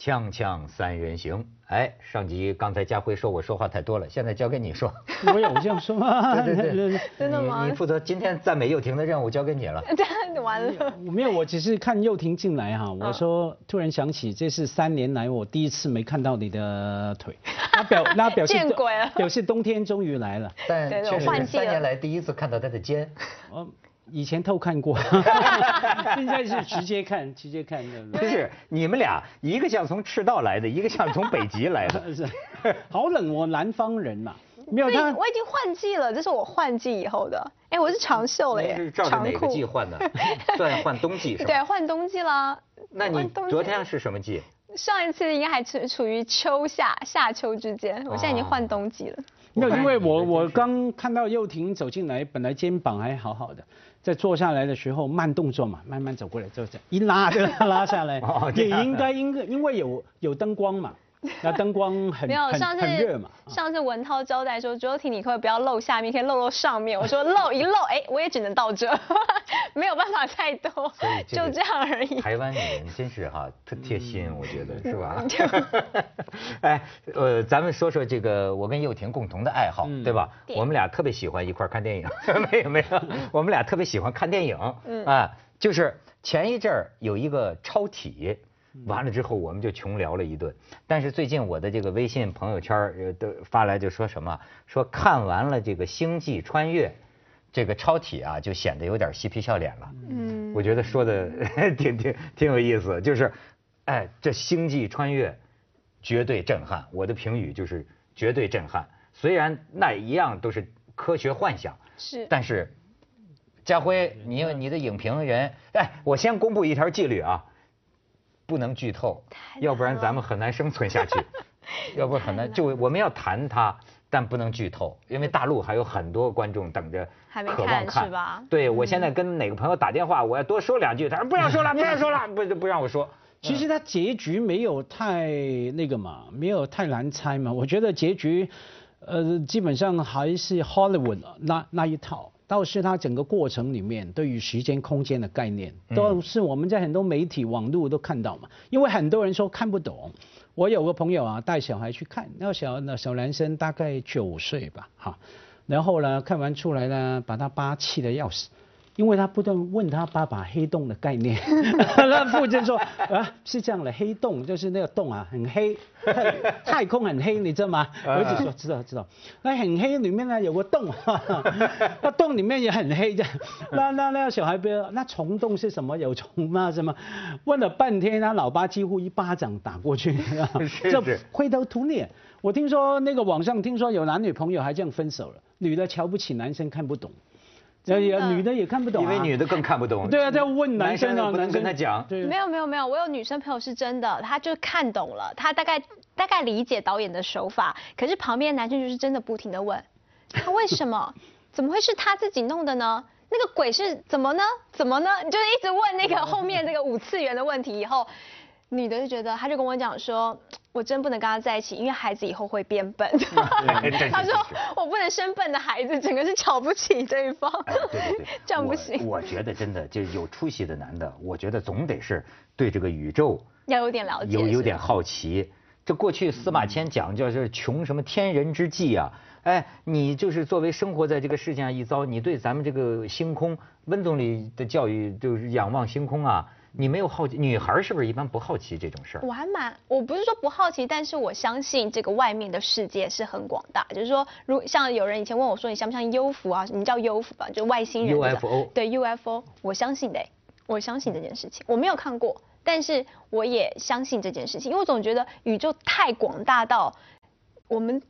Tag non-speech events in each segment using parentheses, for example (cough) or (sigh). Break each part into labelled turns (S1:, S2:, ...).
S1: 锵锵三人行，哎，上集刚才家辉说我说话太多了，现在交给你说。(laughs)
S2: 我有这样说吗？(laughs)
S1: 对对 (laughs) 对，
S3: 真的吗
S1: 你你负责今天赞美佑廷的任务交给你了。
S3: 完了。
S2: 我没有，我只是看佑廷进来哈，我说突然想起这是三年来我第一次没看到你的腿，那表那表示
S3: 见鬼了
S2: 表示冬天终于来了。
S1: 但确实是
S3: 我换季了
S1: 三年来第一次看到他的肩。
S2: 我以前偷看过，(laughs) 现在是直接看，直接看的。
S1: 不是你们俩，一个像从赤道来的，一个像从北极来的。
S2: 是，(laughs) 好冷，哦南方人嘛，没有他
S3: 我已经换季了，这是我换季以后的。哎，我是长袖了耶
S1: 你是，照着
S3: 长裤。
S1: 哪个季换的？算换冬季是
S3: 对，换冬季啦。
S1: 那你
S3: 冬
S1: 昨天是什么季？
S3: 上一次应该还处处于秋夏夏秋之间，我现在已经换冬季了。
S2: 没有，因为我我刚看到佑婷走进来，本来肩膀还好好的，在坐下来的时候慢动作嘛，慢慢走过来，就这样一拉就拉下来。(laughs)
S1: 哦，
S2: 也应该应该因为有有灯光嘛，(laughs) 那灯光很
S3: 没有，上次
S2: 很热嘛，啊
S3: 上次文涛交代说，周婷你可不可以不要露下面，可以露露上面？我说露一露，(laughs) 哎，我也只能到这，(laughs) 没有办法太多就这样而已。
S1: 台湾女人真是哈特贴心，我觉得是吧？哎，呃，咱们说说这个我跟佑婷共同的爱好，
S2: 嗯
S1: 对吧？我们俩特别喜欢一块看电影，没有没有，我们俩特别喜欢看电影，
S3: 嗯
S1: 啊，就是前一阵儿有一个超体。完了之后，我们就穷聊了一顿。但是最近我的这个微信朋友圈儿呃都发来就说什么，说看完了这个《星际穿越》，这个超体啊，就显得有点嬉皮笑脸了。
S3: 嗯，
S1: 我觉得说的 (laughs) 挺挺挺有意思，就是，哎，这星际穿越绝对震撼，我的评语就是绝对震撼。虽然那一样都是科学幻想，
S3: 是。
S1: 但是，家辉，你你的影评人，哎，我先公布一条纪律啊，不能剧透，要不然咱们很难生存下去，(laughs) 要不然很难。就我们要谈它，但不能剧透，因为大陆还有很多观众等着
S3: 还没
S1: 渴望
S3: 看
S1: 看，
S3: 是吧
S1: 对，我现在跟哪个朋友打电话，我要多说两句，他说不要说了，不要说了，(laughs) 不不让我说。
S2: 其实它结局没有太那个嘛，没有太难猜嘛。我觉得结局，呃，基本上还是 Hollywood 那那一套，倒是它整个过程里面对于时间空间的概念，都是我们在很多媒体网络都看到嘛。因为很多人说看不懂，我有个朋友啊带小孩去看，那个小那小男生大概九岁吧，哈，然后呢看完出来呢，把他爸气得要死。因为他不断问他爸爸黑洞的概念，(laughs) 那父亲说啊是这样的，黑洞就是那个洞啊很黑，太太空很黑，你知道吗？儿子说知道知道，那很黑里面呢有个洞，(laughs) 那洞里面也很黑的，那那那小孩不要，那虫洞是什么？有虫吗？什么？问了半天，他老爸几乎一巴掌打过去，就灰头土脸。我听说那个网上听说有男女朋友还这样分手了，女的瞧不起男生看不懂。
S3: 真的
S2: 女的也看不懂、啊，
S1: 因为女的更看不懂。
S2: 对啊，在问男生啊，
S1: 不能跟他讲。
S2: 对，
S3: 没有没有没有，我有女生朋友是真的，她就看懂了，她大概大概理解导演的手法，可是旁边男生就是真的不停的问，他为什么？(laughs) 怎么会是他自己弄的呢？那个鬼是怎么呢？怎么呢？就是一直问那个后面这个五次元的问题以后。女的就觉得，她就跟我讲说，我真不能跟他在一起，因为孩子以后会变笨。(laughs) 他说我不能生笨的孩子，整个是瞧不起对方。
S1: 哎，对对对，(laughs)
S3: 这样不行
S1: 我。我觉得真的就是有出息的男的，我觉得总得是对这个宇宙
S3: 要有点了解，
S1: 有有点好奇。这过去司马迁讲叫是穷什么天人之际啊，哎，你就是作为生活在这个世界上一遭，你对咱们这个星空，温总理的教育就是仰望星空啊。你没有好奇，女孩是不是一般不好奇这种事儿？
S3: 我还蛮，我不是说不好奇，但是我相信这个外面的世界是很广大。就是说，如像有人以前问我说，你像不像 UFO 啊？你叫 UFO 吧，就外星人对 UFO，我相信的，我相信这件事情。我没有看过，但是我也相信这件事情，因为我总觉得宇宙太广大到我们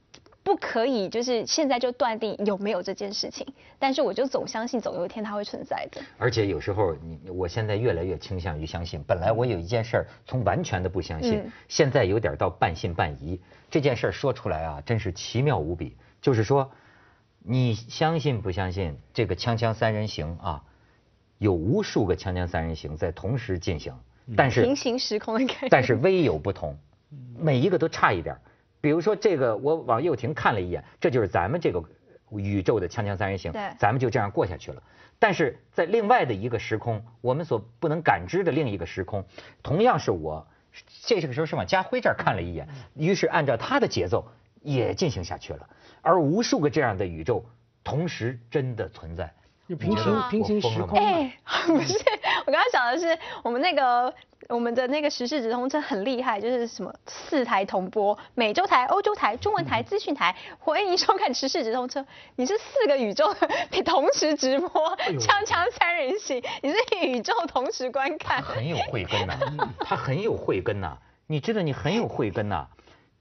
S3: 不可以就是现在就断定有没有这件事情。但是我就总相信，总有一天它会存在的。
S1: 而且有时候你，我现在越来越倾向于相信。本来我有一件事儿，从完全的不相信，
S3: 嗯
S1: 现在有点到半信半疑。这件事儿说出来啊，真是奇妙无比。就是说，你相信不相信这个《锵锵三人行》啊？有无数个《锵锵三人行》在同时进行，但是
S3: 平行时空的概念。
S1: 但是微有不同，每一个都差一点儿。比如说这个，我往右庭看了一眼，这就是咱们这个宇宙的锵锵三人行
S3: 对，
S1: 咱们就这样过下去了。但是在另外的一个时空，我们所不能感知的另一个时空，同样是我这个时候是往家辉这儿看了一眼，于是按照他的节奏也进行下去了。而无数个这样的宇宙同时真的存在。
S2: 就平行平行时空嘛。
S3: 哎，不是，我刚刚讲的是我们那个我们的那个时事直通车很厉害，就是什么四台同播，美洲台、欧洲台、中文台、资讯台，欢迎收看时事直通车。你是四个宇宙你同时直播，
S1: 呦
S3: 锵锵三人行，你是宇宙同时观看。
S1: 很有慧根呐、他很有慧根呐、你知道你很有慧根呐、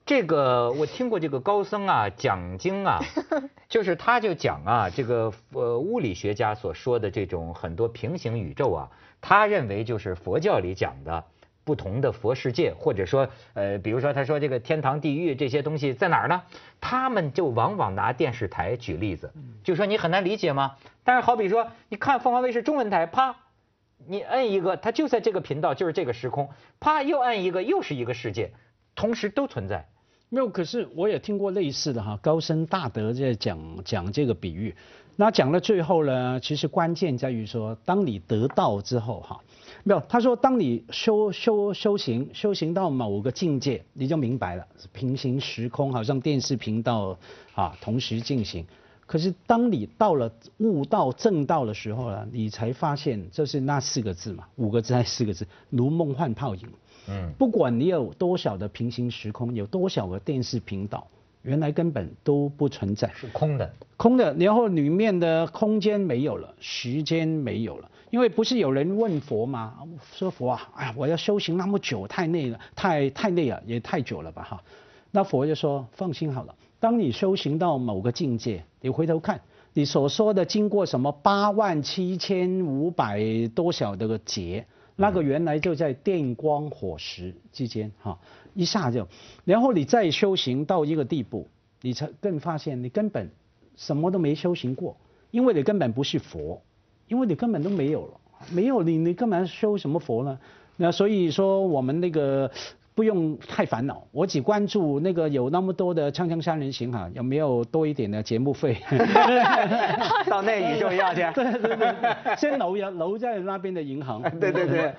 S1: 这个我听过这个高僧啊讲经啊，(laughs) 就是他就讲啊，这个呃物理学家所说的这种很多平行宇宙啊，他认为就是佛教里讲的。不同的佛世界，或者说，呃，比如说他说这个天堂、地狱这些东西在哪儿呢？他们就往往拿电视台举例子，就说你很难理解吗？但是好比说，你看凤凰卫视中文台，啪，你摁一个，它就在这个频道，就是这个时空，啪又摁一个，又是一个世界，同时都存在。
S2: 没有，可是我也听过类似的哈，高僧大德在讲讲这个比喻。那讲到最后呢，其实关键在于说，当你得道之后哈，没有，他说当你修修修行修行到某个境界，你就明白了，平行时空好像电视频道啊同时进行。可是当你到了悟道正道的时候呢，你才发现这是那四个字嘛，五个字还是四个字，如梦幻泡影。
S1: 嗯，
S2: 不管你有多少的平行时空，有多少个电视频道，原来根本都不存在，
S1: 是空的。
S2: 空的。然后里面的空间没有了，时间没有了，因为不是有人问佛吗？说佛啊，哎呀，我要修行那么久，太累了，太太累了，也太久了吧哈。那佛就说，放心好了，当你修行到某个境界，你回头看。你所说的经过什么八万七千五百多少的个劫，那个原来就在电光火石之间哈，一下就，然后你再修行到一个地步，你才更发现你根本什么都没修行过，因为你根本不是佛，因为你根本都没有了，没有你你干嘛修什么佛呢？那所以说我们那个不用太烦恼，我只关注那个有那么多的锵锵三人行哈，有没有多一点的节目费？(laughs)
S1: 到那宇宙要去。
S2: 对对对，先留有留在那边的银行。
S1: 对 (laughs) 对对，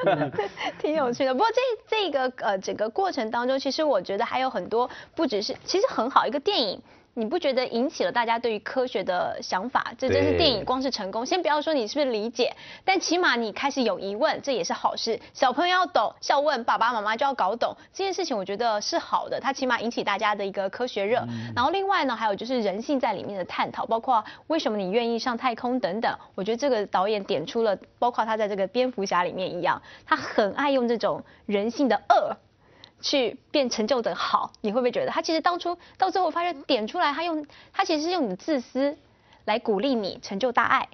S1: (laughs)
S3: 挺有趣的。不过这这个呃整个过程当中，其实我觉得还有很多，不只是其实很好一个电影。你不觉得引起了大家对于科学的想法？这真是电影光是成功。先不要说你是不是理解，但起码你开始有疑问，这也是好事。小朋友要懂，要问爸爸妈妈就要搞懂这件事情，我觉得是好的。它起码引起大家的一个科学热。然后另外呢，还有就是人性在里面的探讨，包括为什么你愿意上太空等等。我觉得这个导演点出了，包括他在这个蝙蝠侠里面一样，他很爱用这种人性的恶。去变成就的好，你会不会觉得他其实当初到最后发现点出来，他用他其实是用你的自私来鼓励你成就大爱。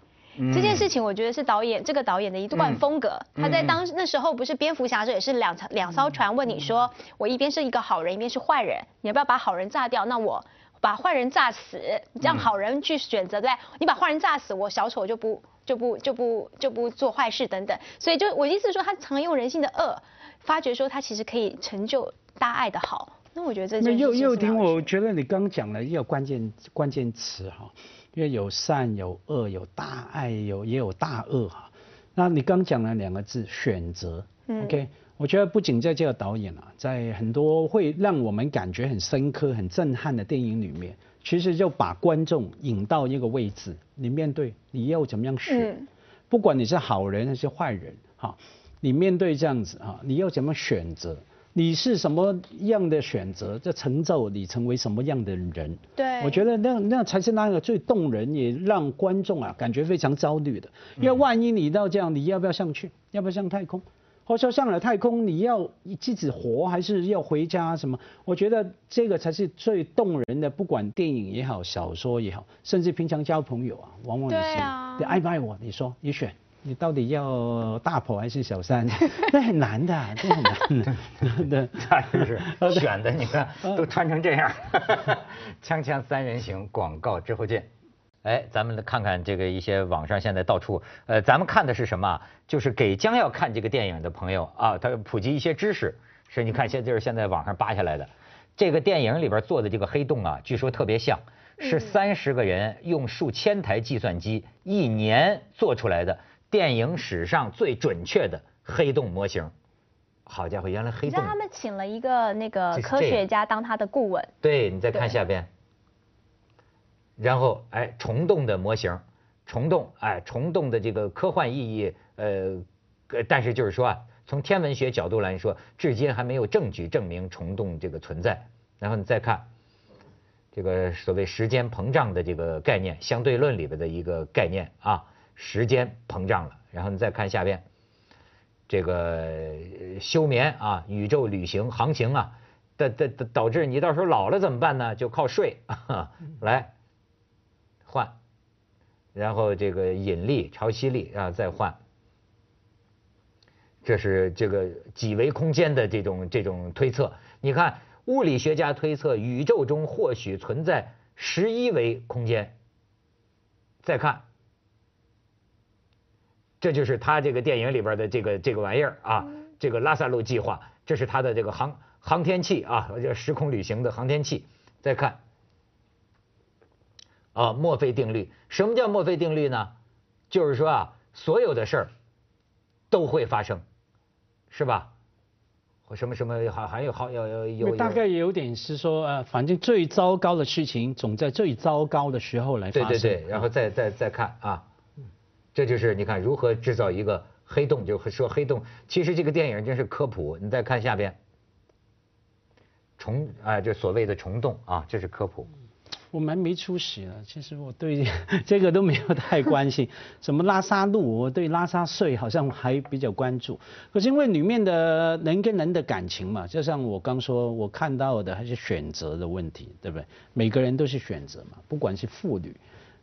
S3: 这件事情我觉得是导演这个导演的一贯风格。他在当那时候不是蝙蝠侠，这也是两两艘船问你说，我一边是一个好人，一边是坏人，你要不要把好人炸掉？那我把坏人炸死，让好人去选择，对？你把坏人炸死，我小丑就不就不就不就不做坏事等等。所以就我意思是说，他常用人性的恶。发觉说他其实可以成就大爱的好，那我觉得这
S2: 那又又听，我
S3: 我
S2: 觉得你刚讲了一个关键关键词哈，因为有善有恶，有大爱有也有大恶哈。那你刚讲了两个字选择、
S3: 嗯。
S2: O k 我觉得不仅在这个导演啊，在很多会让我们感觉很深刻、很震撼的电影里面，其实就把观众引到一个位置，你面对你要怎么样选，
S3: 嗯。
S2: 不管你是好人还是坏人哈。你面对这样子啊，你要怎么选择？你是什么样的选择，这成就你成为什么样的人？
S3: 对
S2: 我觉得那那才是那个最动人，也让观众啊感觉非常焦虑的。因为万一你到这样，你要不要上去？要不要上太空？或者说上了太空，你要自己活还是要回家？什么？我觉得这个才是最动人的。不管电影也好，小说也好，甚至平常交朋友啊，往往也是。
S3: 对啊
S2: 你爱不爱我？你说，你选。你到底要大婆还是小三？(laughs) 那很难的，这很难的。对，(laughs)
S1: 那就是 (laughs) 选的，你看都穿成这样。锵锵三人行，广告之后见。哎，咱们看看这个一些网上现在到处，呃，咱们看的是什么？就是给将要看这个电影的朋友啊，他普及一些知识。是，你看现在就是现在网上扒下来的，这个电影里边做的这个黑洞啊，据说特别像，是三十个人用数千台计算机一年做出来的电影史上最准确的黑洞模型。好家伙，原来黑洞
S3: 他们请了一个那个科学家当他的顾问，
S1: 对你再看下边，然后哎，虫洞的模型，虫洞哎，虫洞的这个科幻意义，呃，呃但是就是说啊，从天文学角度来说，至今还没有证据证明虫洞这个存在。然后你再看这个所谓时间膨胀的这个概念，相对论里边的一个概念啊，时间膨胀了。然后你再看下边，这个休眠啊，宇宙旅行航行啊，导导导导致你到时候老了怎么办呢？就靠睡啊，(laughs) 来换，然后这个引力、潮汐力啊再换，这是这个几维空间的这种这种推测。你看，物理学家推测宇宙中或许存在十一维空间。再看，这就是他这个电影里边的这个这个玩意儿啊，这个拉萨路计划，这是他的这个航航天器啊，这时空旅行的航天器。再看，啊，墨菲定律，什么叫墨菲定律呢？就是说啊，所有的事儿都会发生，是吧？或什么什么还还有好有有有
S2: 大概有点是说，呃，反正最糟糕的事情总在最糟糕的时候来发生。
S1: 对对对，然后再再再看啊，这就是你看如何制造一个黑洞，就说黑洞。其实这个电影真是科普，你再看下边，虫啊，这所谓的虫洞啊，这是科普。
S2: 我蛮没出息的，其实我对 (laughs) 这个都没有太关心。什么拉萨路，我对拉萨税好像还比较关注。可是因为里面的人跟人的感情嘛，就像我刚说，我看到的还是选择的问题，对不对？每个人都是选择嘛，不管是妇女。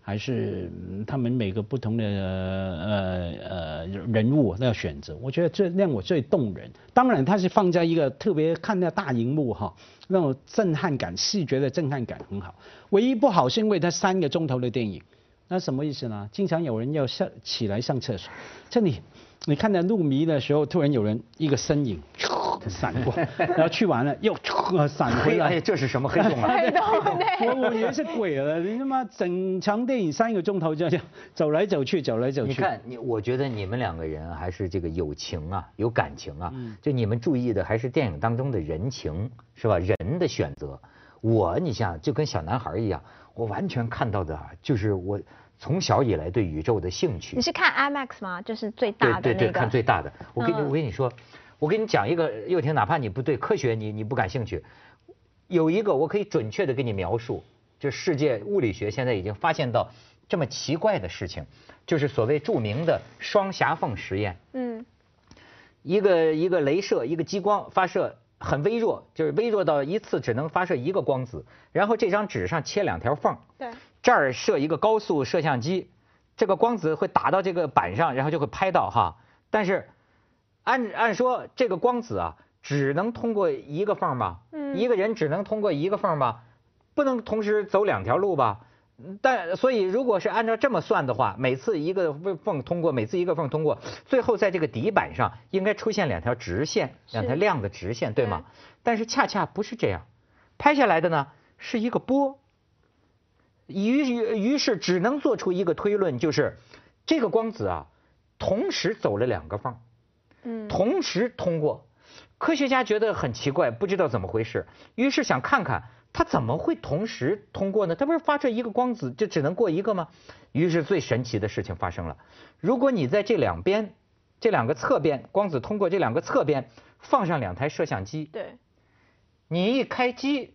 S2: 还是他们每个不同的呃呃人物都要选择，我觉得这让我最动人。当然，它是放在一个特别看那大荧幕哈，那种震撼感、视觉的震撼感很好。唯一不好是因为它三个钟头的电影，那什么意思呢？经常有人要上起来上厕所，这里你看到路迷的时候，突然有人一个身影。(laughs) 闪过，(laughs) 然后去完了又闪回来，
S1: 这是什么黑洞啊？(laughs)
S3: 黑洞，
S2: 我我以为是鬼了，你他妈整场电影三个钟头这样走来走去，走来走去。
S1: 你看你，我觉得你们两个人还是这个友情啊，有感情啊，就你们注意的还是电影当中的人情，是吧？人的选择。我，你像就跟小男孩一样，我完全看到的就是我从小以来对宇宙的兴趣。
S3: 你是看 IMAX 吗？就是最大的那个。
S1: 对对对，看最大的。我跟你，我跟你说。我给你讲一个，又婷，哪怕你不对科学你你不感兴趣，有一个我可以准确的给你描述，就世界物理学现在已经发现到这么奇怪的事情，就是所谓著名的双狭缝实验。嗯，一个一个镭射，一个激光发射很微弱，就是微弱到一次只能发射一个光子，然后这张纸上切两条缝。
S3: 对。
S1: 这儿设一个高速摄像机，这个光子会打到这个板上，然后就会拍到哈，但是。按按说这个光子啊，只能通过一个缝吧？嗯，一个人只能通过一个缝吧，不能同时走两条路吧？但所以如果是按照这么算的话，每次一个缝通过，每次一个缝通过，最后在这个底板上应该出现两条直线，两条亮的直线，对吗？但是恰恰不是这样，拍下来的呢是一个波。于于于是只能做出一个推论，就是这个光子啊，同时走了两个缝。同时通过，科学家觉得很奇怪，不知道怎么回事，于是想看看它怎么会同时通过呢？它不是发射一个光子就只能过一个吗？于是最神奇的事情发生了，如果你在这两边，这两个侧边光子通过这两个侧边放上两台摄像机，
S3: 对，
S1: 你一开机，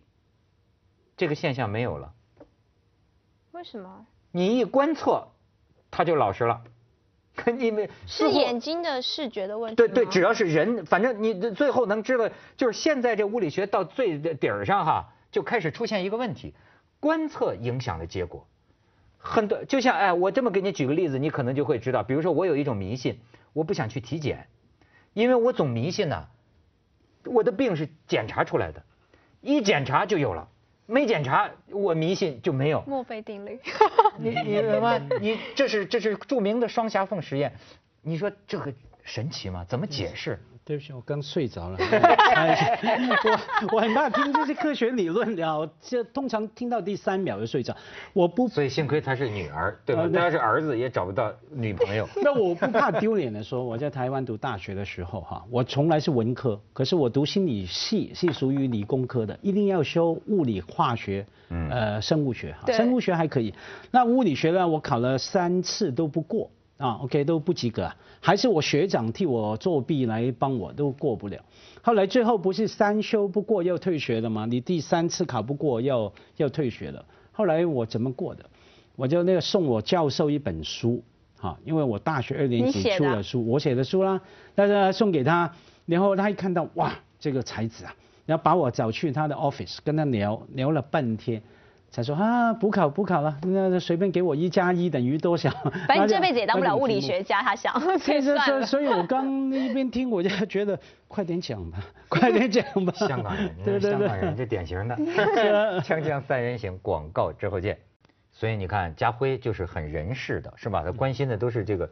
S1: 这个现象没有了。
S3: 为什么？
S1: 你一观测，它就老实了。你们
S3: 是眼睛的视觉的问题。
S1: 对对，只要是人，反正你最后能知道，就是现在这物理学到最底儿上哈，就开始出现一个问题，观测影响了结果。很多就像哎，我这么给你举个例子，你可能就会知道。比如说我有一种迷信，我不想去体检，因为我总迷信呢，我的病是检查出来的，一检查就有了。没检查，我迷信就没有。
S3: 墨菲定律。(laughs)
S1: 你你什么？你这是这是著名的双狭缝实验，你说这个神奇吗？怎么解释？
S2: 对不起，我刚睡着了。我我很怕听这些科学理论了，这通常听到第三秒就睡着。我不，
S1: 所以幸亏她是女儿，对吧？她要是儿子也找不到女朋友。(laughs)
S2: 那我不怕丢脸的说，我在台湾读大学的时候哈，我从来是文科，可是我读心理系是属于理工科的，一定要修物理、化学，呃，生物学哈。生物学还可以，那物理学呢？我考了三次都不过。啊，OK 都不及格，还是我学长替我作弊来帮我都过不了。后来最后不是三修不过要退学了吗？你第三次考不过要要退学了。后来我怎么过的？我就那个送我教授一本书，哈，因为我大学二年级出了书，我写的书啦，但是送给他，然后他一看到哇，这个才子啊，然后把我找去他的 office 跟他聊聊了半天。才说啊，补考补考了，那随便给我一加一等于多少？(laughs)
S3: 反正这辈子也当不了物理学家，他想。(laughs)
S2: 所以所所以，我刚一边听我就觉得，快点讲吧，(laughs) 快点讲吧。
S1: 香港人，对对对，香港人这典型的。锵锵三人行，广告之后见。所以你看，家辉就是很人事的，是吧？他关心的都是这个。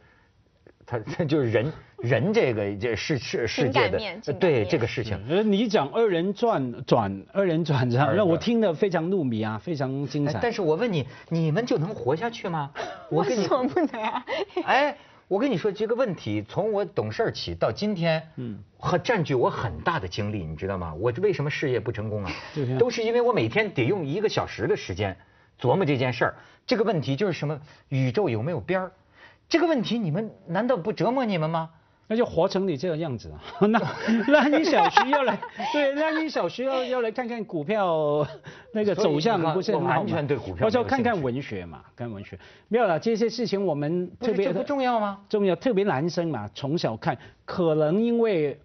S1: 他他就是人人这个这世世世界的对这个事情，
S2: 呃，你讲二人转转二人转这样，让我听得非常入迷啊，非常精彩。
S1: 但是我问你，你们就能活下去吗？(laughs)
S3: 我跟你说不能啊。(laughs)
S1: 哎，我跟你说这个问题，从我懂事起到今天，嗯，和占据我很大的精力，你知道吗？我为什么事业不成功啊？都是因为我每天得用一个小时的时间琢磨这件事儿。这个问题就是什么？宇宙有没有边儿？这个问题你们难道不折磨你们吗？
S2: 那就活成你这个样子啊！(laughs) 那那你小徐要来，(laughs) 对，那你小徐要要来看看股票 (laughs) 那个走向不是
S1: 完全对股票。
S2: 我就看看文学嘛，看文学。没有了，这些事情我们特别
S1: 不重要吗？
S2: 重要，特别男生嘛，从小看，可能因为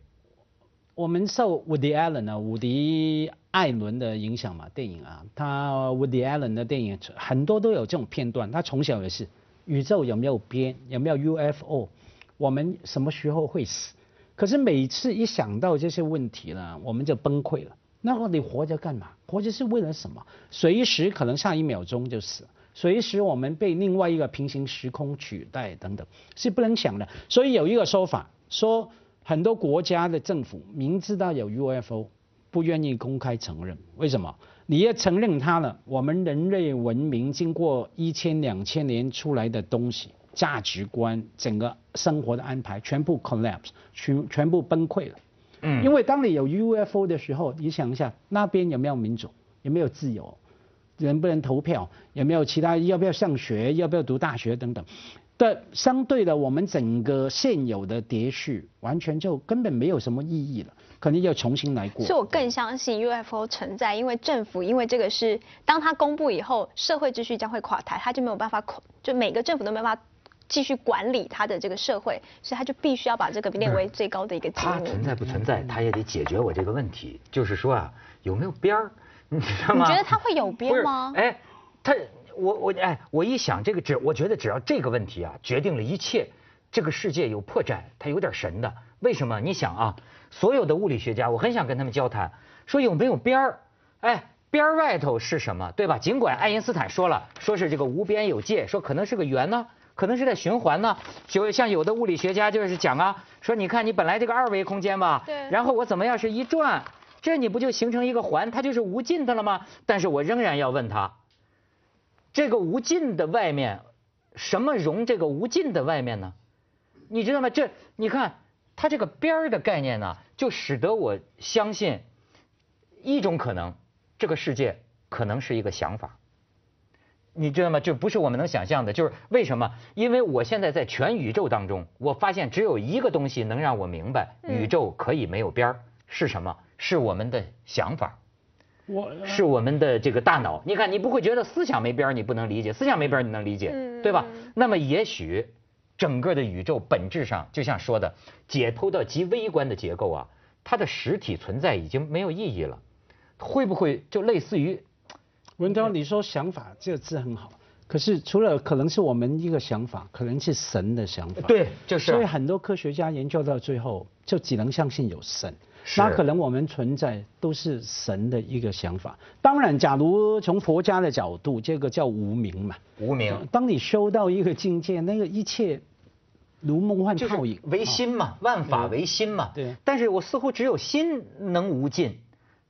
S2: 我们受 Woody Allen 啊，伍迪·艾伦的影响嘛，电影啊，他 Woody Allen 的电影很多都有这种片段，他从小也是。宇宙有没有边？有没有 UFO？我们什么时候会死？可是每次一想到这些问题呢，我们就崩溃了。那么你活着干嘛？活着是为了什么？随时可能下一秒钟就死，随时我们被另外一个平行时空取代等等，是不能想的。所以有一个说法，说很多国家的政府明知道有 UFO，不愿意公开承认，为什么？你要承认它了，我们人类文明经过一千两千年出来的东西，价值观，整个生活的安排，全部 collapse，全全部崩溃了。嗯，因为当你有 UFO 的时候，你想一下，那边有没有民主，有没有自由，能不能投票，有没有其他，要不要上学，要不要读大学等等。但相对的，我们整个现有的秩序，完全就根本没有什么意义了。肯定要重新来过，
S3: 所以我更相信 UFO 存在，因为政府因为这个是，当它公布以后，社会秩序将会垮台，他就没有办法控，就每个政府都没办法继续管理他的这个社会，所以他就必须要把这个列为最高的一个。
S1: 它存在不存在，他也得解决我这个问题，就是说啊，有没有边儿，(laughs) 你知道吗？
S3: 你觉得他会有边吗？
S1: 哎，他我我哎，我一想这个只，我觉得只要这个问题啊，决定了一切，这个世界有破绽，它有点神的。为什么？你想啊。所有的物理学家，我很想跟他们交谈，说有没有边儿？哎，边儿外头是什么，对吧？尽管爱因斯坦说了，说是这个无边有界，说可能是个圆呢，可能是在循环呢。就像有的物理学家就是讲啊，说你看你本来这个二维空间吧，
S3: 对，
S1: 然后我怎么样是一转，这你不就形成一个环，它就是无尽的了吗？但是我仍然要问他，这个无尽的外面，什么容这个无尽的外面呢？你知道吗？这你看。它这个边儿的概念呢，就使得我相信一种可能，这个世界可能是一个想法，你知道吗？就不是我们能想象的。就是为什么？因为我现在在全宇宙当中，我发现只有一个东西能让我明白宇宙可以没有边儿，是什么？是我们的想法，我是我们的这个大脑。你看，你不会觉得思想没边儿，你不能理解；思想没边儿，你能理解，对吧？那么也许。整个的宇宙本质上，就像说的，解剖到极微观的结构啊，它的实体存在已经没有意义了。会不会就类似于？
S2: 文涛，你说想法这个字很好，可是除了可能是我们一个想法，可能是神的想法。
S1: 对，就是。
S2: 所以很多科学家研究到最后，就只能相信有神。那可能我们存在都是神的一个想法。当然，假如从佛家的角度，这个叫无名嘛。
S1: 无名。
S2: 当你修到一个境界，那个一切如梦幻
S1: 就是
S2: 泡影。
S1: 唯心嘛，万法唯心嘛。
S2: 对
S1: 但是我似乎只有心能无尽，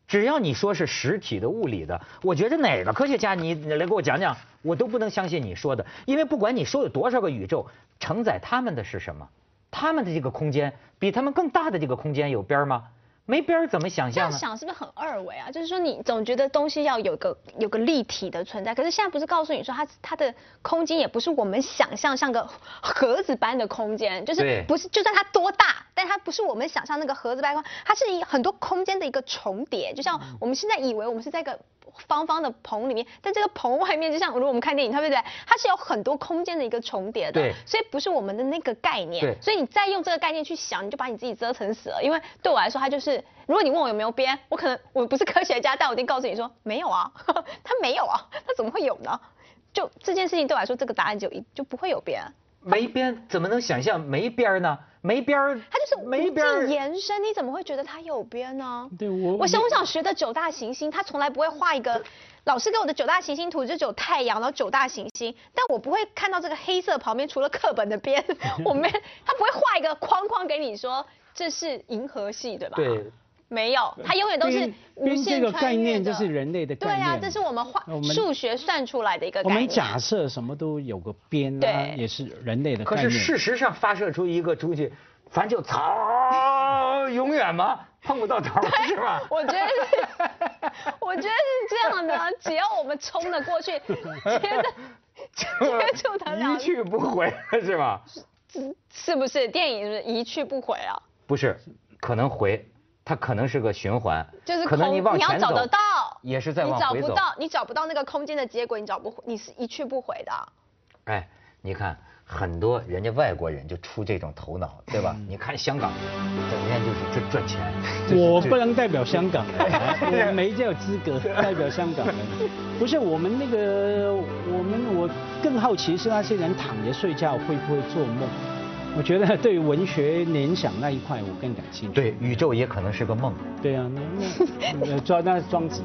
S1: 只要你说是实体的、物理的，我觉得哪个科学家你你来给我讲讲，我都不能相信你说的，因为不管你说有多少个宇宙，承载他们的是什么？他们的这个空间比他们更大的这个空间有边儿吗？没边儿怎么想象
S3: 这样？想是不是很二维啊？就是说你总觉得东西要有个有个立体的存在，可是现在不是告诉你说它它的空间也不是我们想象像个盒子般的空间，就是不是就算它多大，但它不是我们想象那个盒子外观，它是以很多空间的一个重叠，就像我们现在以为我们是在一个。方方的棚里面，但这个棚外面就像如果我们看电影，它对不对？它是有很多空间的一个重叠的，所以不是我们的那个概念。所以你再用这个概念去想，你就把你自己折腾死了。因为对我来说，它就是，如果你问我有没有边，我可能我不是科学家，但我一定告诉你说没有啊，(laughs) 它没有啊，它怎么会有呢？就这件事情对我来说，这个答案就一就不会有边，
S1: 没边怎么能想象没边儿呢？没边儿，
S3: 它就是
S1: 没边儿
S3: 延伸，你怎么会觉得它有边呢？
S2: 对我
S3: 我想我想学的九大行星，它从来不会画一个，老师给我的九大行星图就只有太阳，然后九大行星，但我不会看到这个黑色旁边除了课本的边，(laughs) 我没，他不会画一个框框给你说这是银河系，对吧？，
S1: 对，
S3: 没有，它永远都是
S2: 边
S3: 无
S2: 边这个概念就是人类的概念。
S3: 对啊，这是我们画数学算出来的一个概念。
S2: 我们假设什么都有个边啊，
S3: 对
S2: 也是人类的
S1: 可
S2: 概念。
S1: 是事实上发射出一个出去，咱就操，永远吗？碰不到头儿是吧？
S3: 我觉得是，我觉得是这样的，(laughs) 只要我们冲得过去，接着接触得了
S1: 一，去不回了是吧？
S3: 是不是？电影是不是一去不回啊？
S1: 不是，可能回，它可能是个循环，
S3: 就是
S1: 可能，你往前走
S3: 要找得到，
S1: 也是在
S3: 你
S1: 往回走。
S3: 找不到，你找不到那个空间的结果，你找不回，你是一去不回的。
S1: 哎，你看很多人家外国人就出这种头脑，对吧？你看香港，整天就是赚赚钱。(laughs) 就是
S2: 我不能代表香港人，(laughs) 我没这个资格 (laughs) 代表香港人。不是我们那个，我们我更好奇是那些人躺着睡觉会不会做梦？我觉得对于文学联想那一块我更感兴趣。
S1: 对，宇宙也可能是个梦。
S2: 对啊，那那呃庄那是庄子。